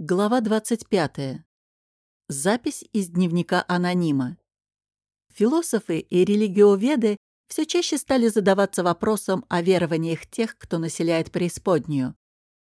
Глава 25. Запись из дневника анонима. Философы и религиоведы все чаще стали задаваться вопросом о верованиях тех, кто населяет преисподнюю.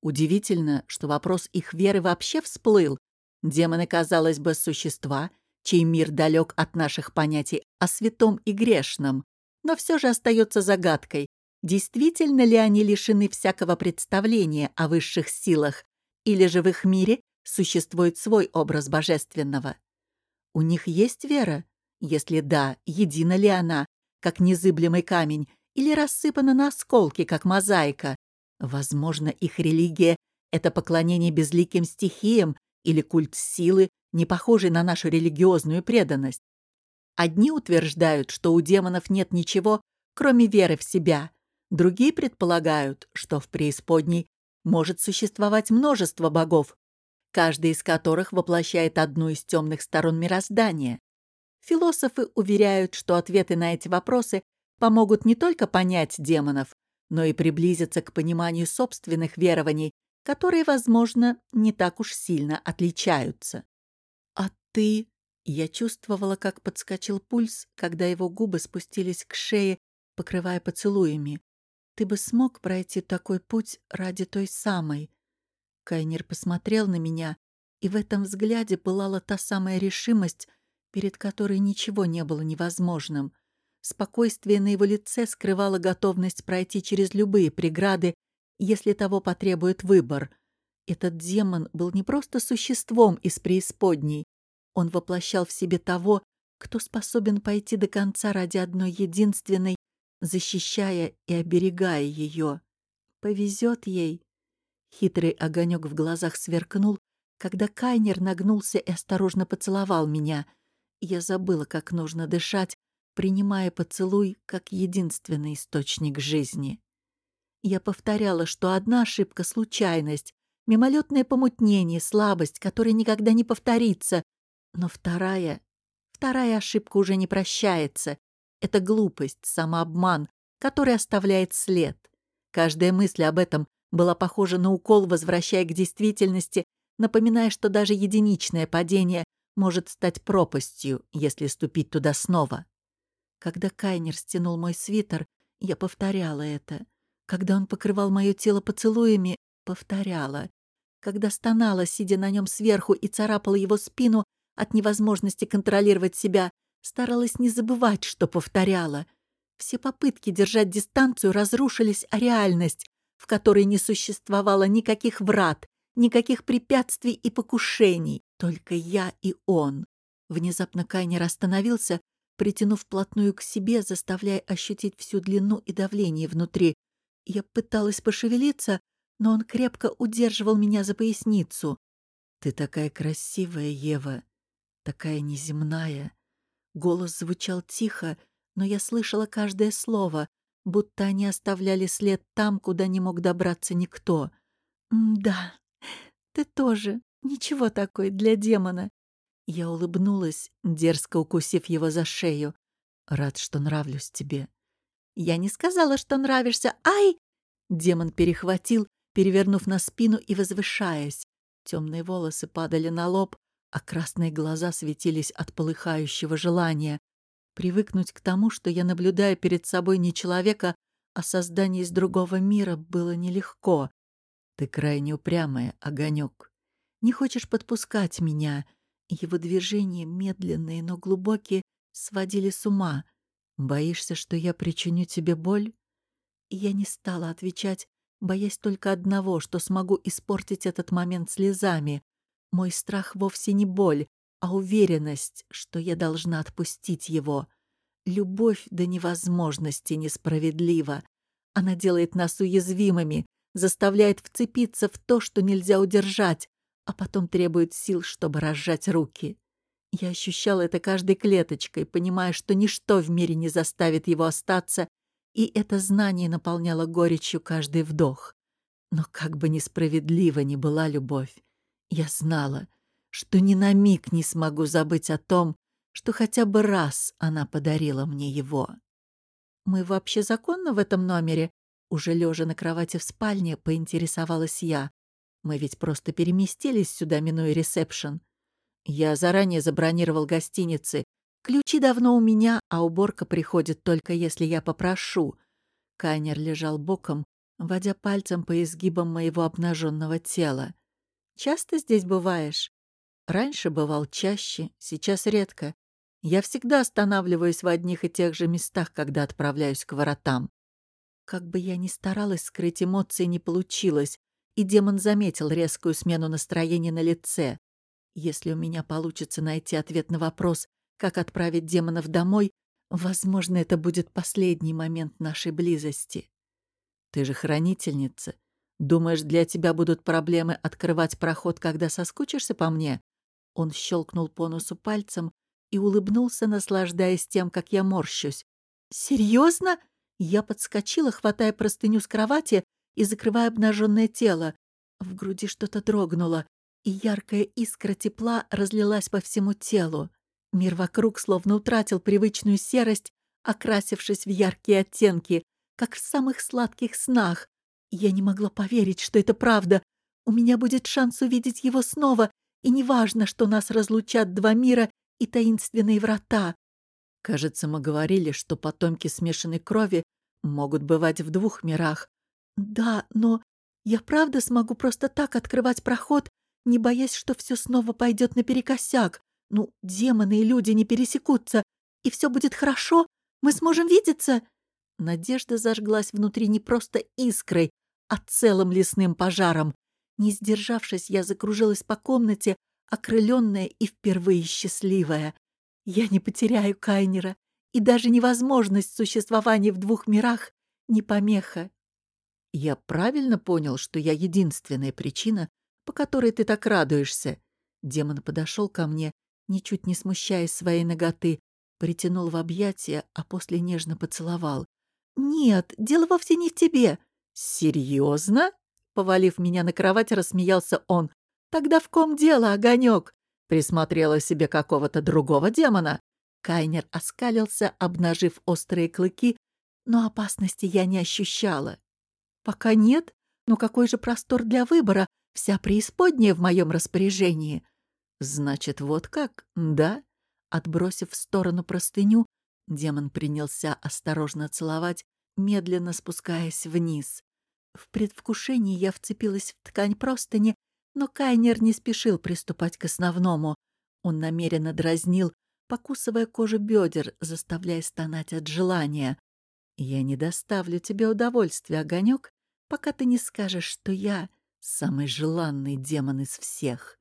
Удивительно, что вопрос их веры вообще всплыл. Демоны, казалось бы, существа, чей мир далек от наших понятий о святом и грешном, но все же остается загадкой, действительно ли они лишены всякого представления о высших силах, или же в их мире существует свой образ божественного? У них есть вера? Если да, едина ли она, как незыблемый камень, или рассыпана на осколки, как мозаика? Возможно, их религия — это поклонение безликим стихиям или культ силы, не похожий на нашу религиозную преданность. Одни утверждают, что у демонов нет ничего, кроме веры в себя. Другие предполагают, что в преисподней может существовать множество богов, каждый из которых воплощает одну из темных сторон мироздания. Философы уверяют, что ответы на эти вопросы помогут не только понять демонов, но и приблизиться к пониманию собственных верований, которые, возможно, не так уж сильно отличаются. «А ты...» Я чувствовала, как подскочил пульс, когда его губы спустились к шее, покрывая поцелуями. Ты бы смог пройти такой путь ради той самой. Кайнер посмотрел на меня, и в этом взгляде пылала та самая решимость, перед которой ничего не было невозможным. Спокойствие на его лице скрывало готовность пройти через любые преграды, если того потребует выбор. Этот демон был не просто существом из преисподней. Он воплощал в себе того, кто способен пойти до конца ради одной единственной, защищая и оберегая ее. Повезет ей. Хитрый огонек в глазах сверкнул, когда Кайнер нагнулся и осторожно поцеловал меня. Я забыла, как нужно дышать, принимая поцелуй как единственный источник жизни. Я повторяла, что одна ошибка — случайность, мимолетное помутнение, слабость, которая никогда не повторится. Но вторая... Вторая ошибка уже не прощается, это глупость, самообман, который оставляет след. Каждая мысль об этом была похожа на укол, возвращая к действительности, напоминая, что даже единичное падение может стать пропастью, если ступить туда снова. Когда Кайнер стянул мой свитер, я повторяла это. Когда он покрывал мое тело поцелуями, повторяла. Когда стонала, сидя на нем сверху и царапала его спину от невозможности контролировать себя, Старалась не забывать, что повторяла. Все попытки держать дистанцию разрушились о реальность, в которой не существовало никаких врат, никаких препятствий и покушений, только я и он. Внезапно Кайнер остановился, притянув плотную к себе, заставляя ощутить всю длину и давление внутри. Я пыталась пошевелиться, но он крепко удерживал меня за поясницу. «Ты такая красивая, Ева, такая неземная. Голос звучал тихо, но я слышала каждое слово, будто они оставляли след там, куда не мог добраться никто. «Да, ты тоже. Ничего такой для демона». Я улыбнулась, дерзко укусив его за шею. «Рад, что нравлюсь тебе». «Я не сказала, что нравишься. Ай!» Демон перехватил, перевернув на спину и возвышаясь. Темные волосы падали на лоб, а красные глаза светились от полыхающего желания. Привыкнуть к тому, что я наблюдаю перед собой не человека, а создание из другого мира, было нелегко. Ты крайне упрямая, огонек. Не хочешь подпускать меня. Его движения, медленные, но глубокие, сводили с ума. Боишься, что я причиню тебе боль? я не стала отвечать, боясь только одного, что смогу испортить этот момент слезами. Мой страх вовсе не боль, а уверенность, что я должна отпустить его. Любовь до невозможности несправедлива. Она делает нас уязвимыми, заставляет вцепиться в то, что нельзя удержать, а потом требует сил, чтобы разжать руки. Я ощущала это каждой клеточкой, понимая, что ничто в мире не заставит его остаться, и это знание наполняло горечью каждый вдох. Но как бы несправедлива ни была любовь, я знала, что ни на миг не смогу забыть о том, что хотя бы раз она подарила мне его. «Мы вообще законно в этом номере?» Уже лежа на кровати в спальне, поинтересовалась я. Мы ведь просто переместились сюда, минуя ресепшн. Я заранее забронировал гостиницы. Ключи давно у меня, а уборка приходит только если я попрошу. Кайнер лежал боком, водя пальцем по изгибам моего обнаженного тела. «Часто здесь бываешь?» «Раньше бывал чаще, сейчас редко. Я всегда останавливаюсь в одних и тех же местах, когда отправляюсь к воротам. Как бы я ни старалась скрыть эмоции, не получилось, и демон заметил резкую смену настроения на лице. Если у меня получится найти ответ на вопрос, как отправить демонов домой, возможно, это будет последний момент нашей близости. Ты же хранительница. Думаешь, для тебя будут проблемы открывать проход, когда соскучишься по мне? Он щелкнул по носу пальцем и улыбнулся, наслаждаясь тем, как я морщусь. «Серьезно?» Я подскочила, хватая простыню с кровати и закрывая обнаженное тело. В груди что-то дрогнуло, и яркая искра тепла разлилась по всему телу. Мир вокруг словно утратил привычную серость, окрасившись в яркие оттенки, как в самых сладких снах. Я не могла поверить, что это правда. У меня будет шанс увидеть его снова, и неважно, что нас разлучат два мира и таинственные врата. Кажется, мы говорили, что потомки смешанной крови могут бывать в двух мирах. Да, но я правда смогу просто так открывать проход, не боясь, что все снова пойдет наперекосяк. Ну, демоны и люди не пересекутся, и все будет хорошо? Мы сможем видеться?» Надежда зажглась внутри не просто искрой, а целым лесным пожаром. Не сдержавшись, я закружилась по комнате, окрыленная и впервые счастливая. Я не потеряю Кайнера, и даже невозможность существования в двух мирах не помеха. Я правильно понял, что я единственная причина, по которой ты так радуешься? Демон подошел ко мне, ничуть не смущаясь своей ноготы, притянул в объятия, а после нежно поцеловал. «Нет, дело вовсе не в тебе». «Серьезно?» Повалив меня на кровать, рассмеялся он. «Тогда в ком дело, огонек? Присмотрела себе какого-то другого демона?» Кайнер оскалился, обнажив острые клыки, но опасности я не ощущала. «Пока нет, но какой же простор для выбора, вся преисподняя в моем распоряжении». «Значит, вот как, да?» Отбросив в сторону простыню, демон принялся осторожно целовать, медленно спускаясь вниз. В предвкушении я вцепилась в ткань простыни, но Кайнер не спешил приступать к основному. Он намеренно дразнил, покусывая кожу бедер, заставляя стонать от желания. «Я не доставлю тебе удовольствия, огонек, пока ты не скажешь, что я самый желанный демон из всех».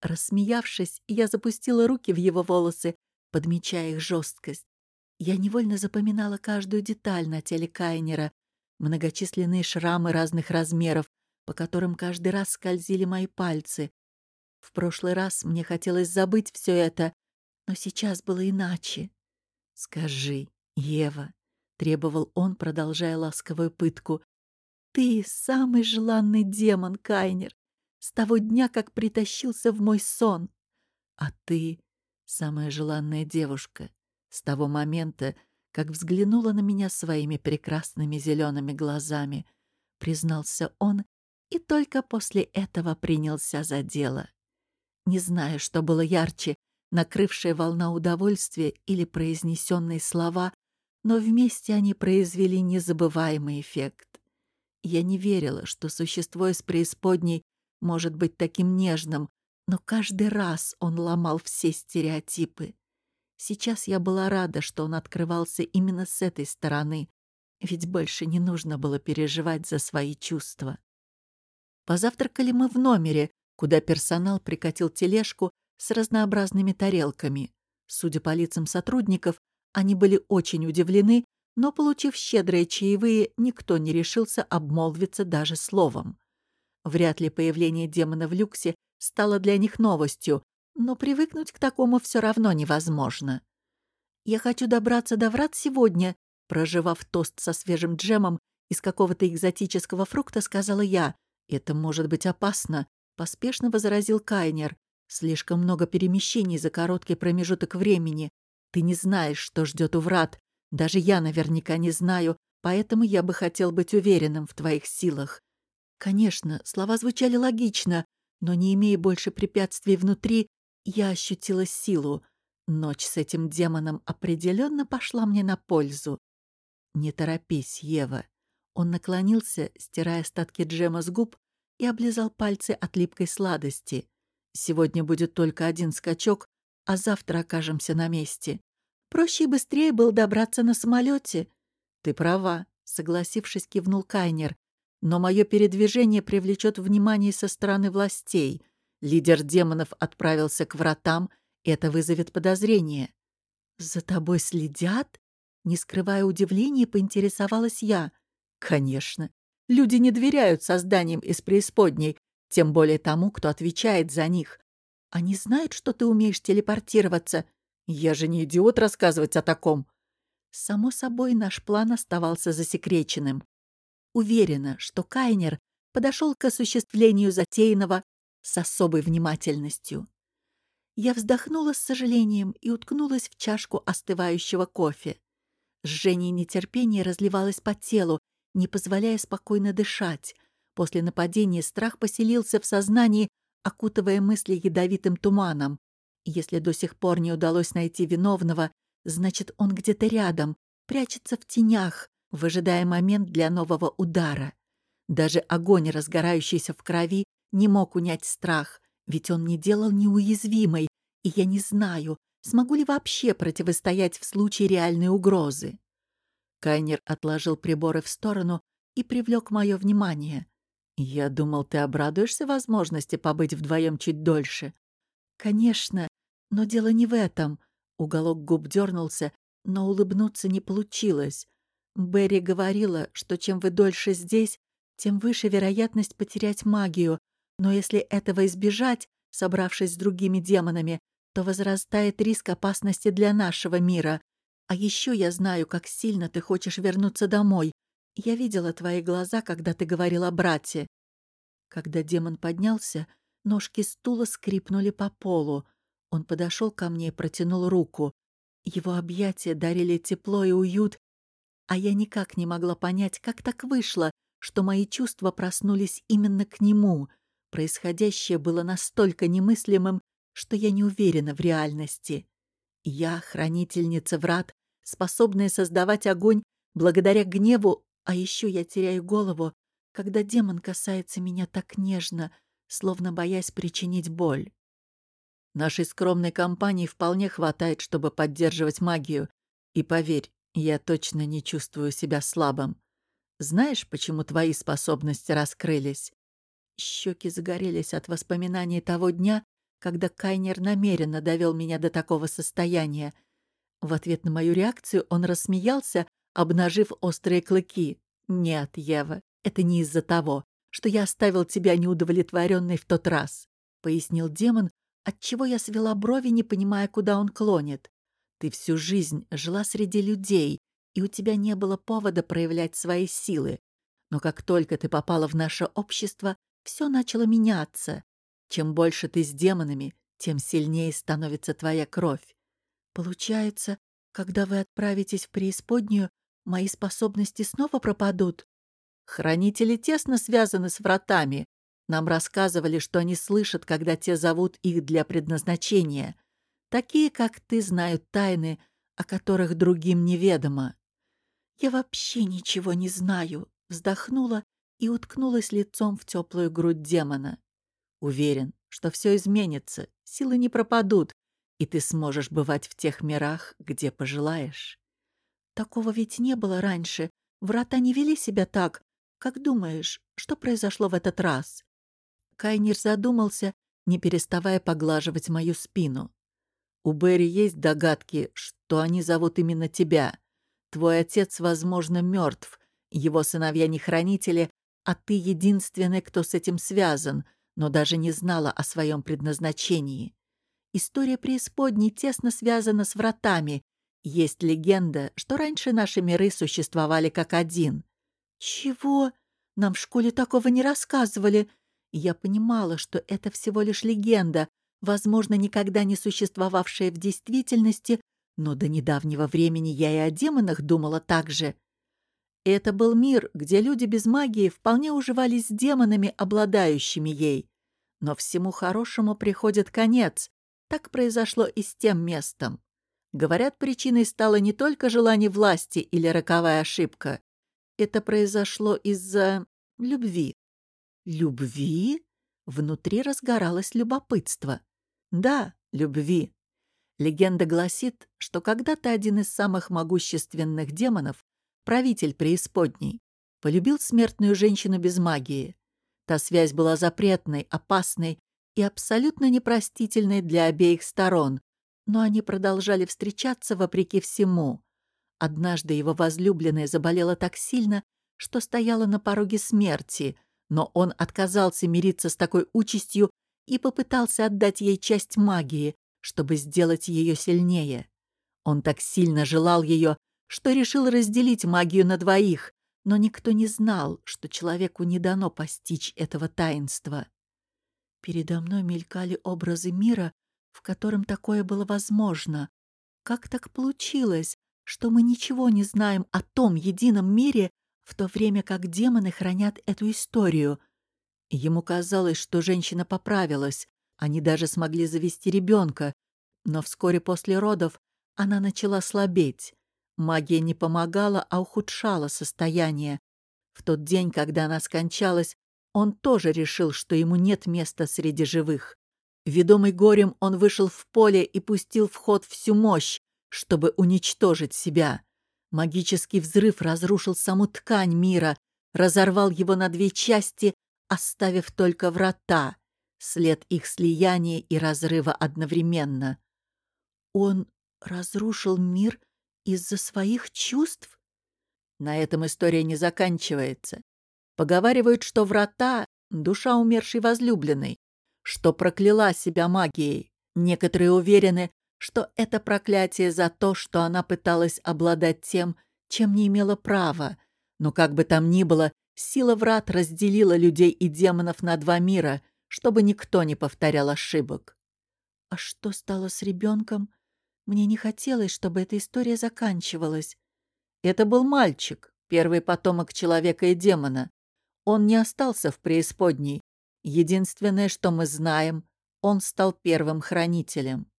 Рассмеявшись, я запустила руки в его волосы, подмечая их жесткость. Я невольно запоминала каждую деталь на теле Кайнера, многочисленные шрамы разных размеров, по которым каждый раз скользили мои пальцы. В прошлый раз мне хотелось забыть все это, но сейчас было иначе. «Скажи, Ева», — требовал он, продолжая ласковую пытку, «ты самый желанный демон, Кайнер, с того дня, как притащился в мой сон. А ты — самая желанная девушка, с того момента, как взглянула на меня своими прекрасными зелеными глазами», — признался он, и только после этого принялся за дело. Не знаю, что было ярче — накрывшая волна удовольствия или произнесенные слова, но вместе они произвели незабываемый эффект. Я не верила, что существо из преисподней может быть таким нежным, но каждый раз он ломал все стереотипы. Сейчас я была рада, что он открывался именно с этой стороны, ведь больше не нужно было переживать за свои чувства. Позавтракали мы в номере, куда персонал прикатил тележку с разнообразными тарелками. Судя по лицам сотрудников, они были очень удивлены, но, получив щедрые чаевые, никто не решился обмолвиться даже словом. Вряд ли появление демона в люксе стало для них новостью, но привыкнуть к такому все равно невозможно. «Я хочу добраться до врат сегодня», проживав тост со свежим джемом из какого-то экзотического фрукта, сказала я. «Это может быть опасно», — поспешно возразил Кайнер. Слишком много перемещений за короткий промежуток времени. Ты не знаешь, что ждет у врат. Даже я наверняка не знаю, поэтому я бы хотел быть уверенным в твоих силах. Конечно, слова звучали логично, но не имея больше препятствий внутри, я ощутила силу. Ночь с этим демоном определенно пошла мне на пользу. «Не торопись, Ева». Он наклонился, стирая остатки джема с губ, и облизал пальцы от липкой сладости. «Сегодня будет только один скачок, а завтра окажемся на месте. Проще и быстрее было добраться на самолете. «Ты права», — согласившись, кивнул Кайнер. «Но мое передвижение привлечет внимание со стороны властей. Лидер демонов отправился к вратам, это вызовет подозрение». «За тобой следят?» Не скрывая удивления, поинтересовалась я. «Конечно. Люди не доверяют созданиям из преисподней, тем более тому, кто отвечает за них. Они знают, что ты умеешь телепортироваться. Я же не идиот рассказывать о таком. Само собой, наш план оставался засекреченным. Уверена, что Кайнер подошел к осуществлению затеянного с особой внимательностью. Я вздохнула с сожалением и уткнулась в чашку остывающего кофе. Жжение нетерпения разливалось по телу, не позволяя спокойно дышать. После нападения страх поселился в сознании, окутывая мысли ядовитым туманом. Если до сих пор не удалось найти виновного, значит, он где-то рядом, прячется в тенях, выжидая момент для нового удара. Даже огонь, разгорающийся в крови, не мог унять страх, ведь он не делал неуязвимой, и я не знаю, смогу ли вообще противостоять в случае реальной угрозы. Кайнер отложил приборы в сторону и привлек мое внимание. «Я думал, ты обрадуешься возможности побыть вдвоем чуть дольше». «Конечно, но дело не в этом». Уголок губ дернулся, но улыбнуться не получилось. Берри говорила, что чем вы дольше здесь, тем выше вероятность потерять магию, но если этого избежать, собравшись с другими демонами, то возрастает риск опасности для нашего мира. А еще я знаю, как сильно ты хочешь вернуться домой. Я видела твои глаза, когда ты говорил о брате». Когда демон поднялся, ножки стула скрипнули по полу. Он подошел ко мне и протянул руку. Его объятия дарили тепло и уют, а я никак не могла понять, как так вышло, что мои чувства проснулись именно к нему. Происходящее было настолько немыслимым, что я не уверена в реальности. Я — хранительница врат, способная создавать огонь благодаря гневу, а еще я теряю голову, когда демон касается меня так нежно, словно боясь причинить боль. Нашей скромной компании вполне хватает, чтобы поддерживать магию. И поверь, я точно не чувствую себя слабым. Знаешь, почему твои способности раскрылись? Щеки загорелись от воспоминаний того дня, когда Кайнер намеренно довел меня до такого состояния. В ответ на мою реакцию он рассмеялся, обнажив острые клыки. «Нет, Ева, это не из-за того, что я оставил тебя неудовлетворенной в тот раз», — пояснил демон, отчего я свела брови, не понимая, куда он клонит. «Ты всю жизнь жила среди людей, и у тебя не было повода проявлять свои силы. Но как только ты попала в наше общество, все начало меняться. Чем больше ты с демонами, тем сильнее становится твоя кровь. Получается, когда вы отправитесь в преисподнюю, мои способности снова пропадут? Хранители тесно связаны с вратами. Нам рассказывали, что они слышат, когда те зовут их для предназначения. Такие, как ты, знают тайны, о которых другим неведомо. Я вообще ничего не знаю, вздохнула и уткнулась лицом в теплую грудь демона. Уверен, что все изменится, силы не пропадут, и ты сможешь бывать в тех мирах, где пожелаешь. Такого ведь не было раньше. Врата не вели себя так. Как думаешь, что произошло в этот раз? Кайнир задумался, не переставая поглаживать мою спину. У Берри есть догадки, что они зовут именно тебя. Твой отец, возможно, мертв. Его сыновья не хранители, а ты единственный, кто с этим связан — но даже не знала о своем предназначении. История преисподней тесно связана с вратами. Есть легенда, что раньше наши миры существовали как один. Чего? Нам в школе такого не рассказывали. Я понимала, что это всего лишь легенда, возможно, никогда не существовавшая в действительности, но до недавнего времени я и о демонах думала так же. Это был мир, где люди без магии вполне уживались с демонами, обладающими ей. Но всему хорошему приходит конец. Так произошло и с тем местом. Говорят, причиной стало не только желание власти или роковая ошибка. Это произошло из-за любви. Любви? Внутри разгоралось любопытство. Да, любви. Легенда гласит, что когда-то один из самых могущественных демонов, правитель преисподней, полюбил смертную женщину без магии. Та связь была запретной, опасной и абсолютно непростительной для обеих сторон, но они продолжали встречаться вопреки всему. Однажды его возлюбленная заболела так сильно, что стояла на пороге смерти, но он отказался мириться с такой участью и попытался отдать ей часть магии, чтобы сделать ее сильнее. Он так сильно желал ее, что решил разделить магию на двоих, но никто не знал, что человеку не дано постичь этого таинства. Передо мной мелькали образы мира, в котором такое было возможно. Как так получилось, что мы ничего не знаем о том едином мире, в то время как демоны хранят эту историю? Ему казалось, что женщина поправилась, они даже смогли завести ребенка, но вскоре после родов она начала слабеть. Магия не помогала, а ухудшала состояние. В тот день, когда она скончалась, он тоже решил, что ему нет места среди живых. Ведомый горем, он вышел в поле и пустил в ход всю мощь, чтобы уничтожить себя. Магический взрыв разрушил саму ткань мира, разорвал его на две части, оставив только врата, след их слияния и разрыва одновременно. Он разрушил мир из-за своих чувств? На этом история не заканчивается. Поговаривают, что врата — душа умершей возлюбленной, что прокляла себя магией. Некоторые уверены, что это проклятие за то, что она пыталась обладать тем, чем не имела права. Но как бы там ни было, сила врат разделила людей и демонов на два мира, чтобы никто не повторял ошибок. А что стало с ребенком? Мне не хотелось, чтобы эта история заканчивалась. Это был мальчик, первый потомок человека и демона. Он не остался в преисподней, Единственное, что мы знаем, он стал первым хранителем.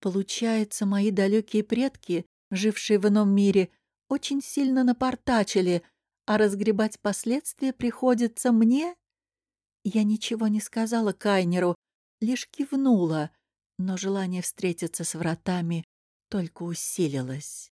Получается, мои далекие предки, жившие в ином мире, очень сильно напортачили, а разгребать последствия приходится мне? Я ничего не сказала Кайнеру, лишь кивнула, но желание встретиться с вратами только усилилось.